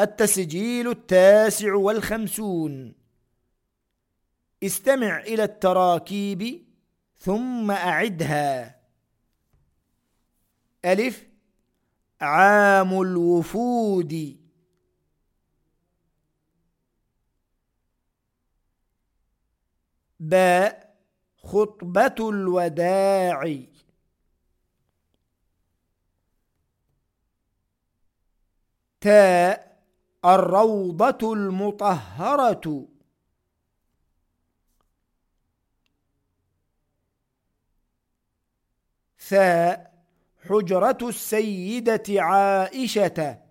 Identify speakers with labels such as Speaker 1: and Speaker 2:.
Speaker 1: التسجيل التاسع والخمسون. استمع إلى التراكيب ثم أعدها. ألف. عام الوفود. باء. خطبة الوداع. تاء. الروضة المطهرة. ثاء حجرة السيدة عائشة.